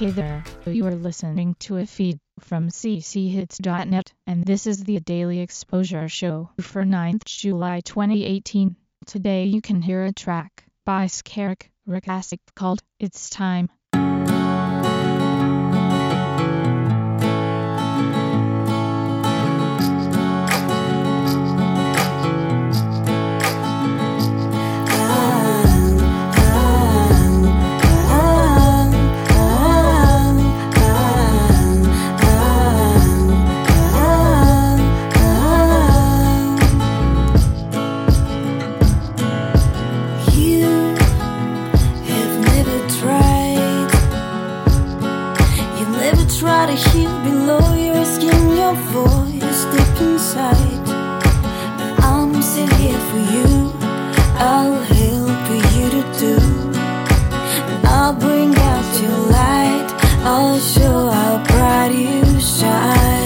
Hey there, you are listening to a feed from cchits.net, and this is the Daily Exposure Show for 9th July 2018. Today you can hear a track by Skarek Rukasic called It's Time. Voice deep inside. But I'm still here for you. I'll help you to do. And I'll bring out your light. I'll show how bright you shine.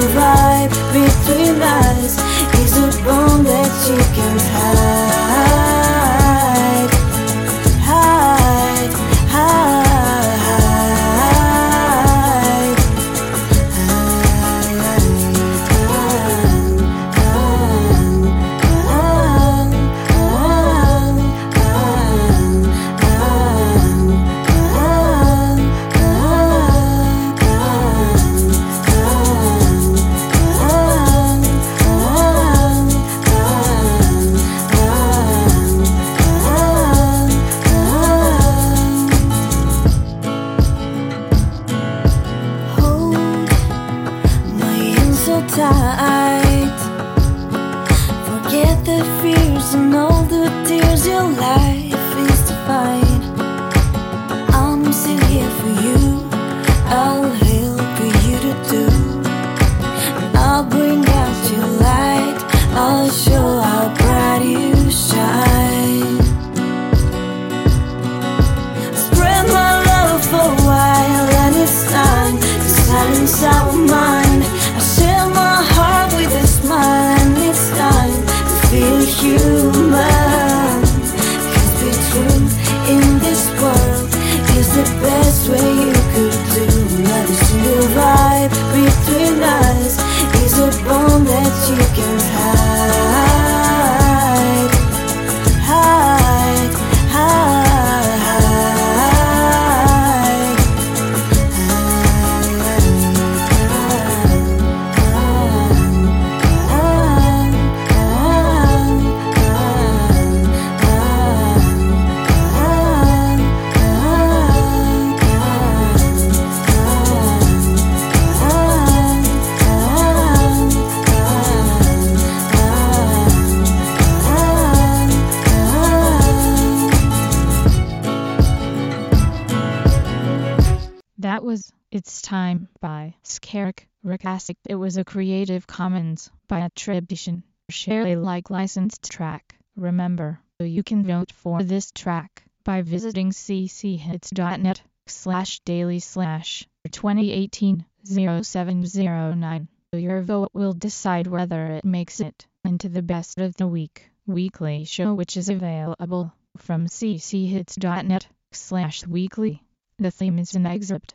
Survive between us is a bond that you can hide. The fears and all the tears your life That was It's Time by Skarek Rukasic. It was a Creative Commons by attribution. Share Alike licensed track. Remember, you can vote for this track by visiting cchits.net slash daily slash 2018 0709. Your vote will decide whether it makes it into the best of the week weekly show which is available from cchits.net slash weekly. The theme is an excerpt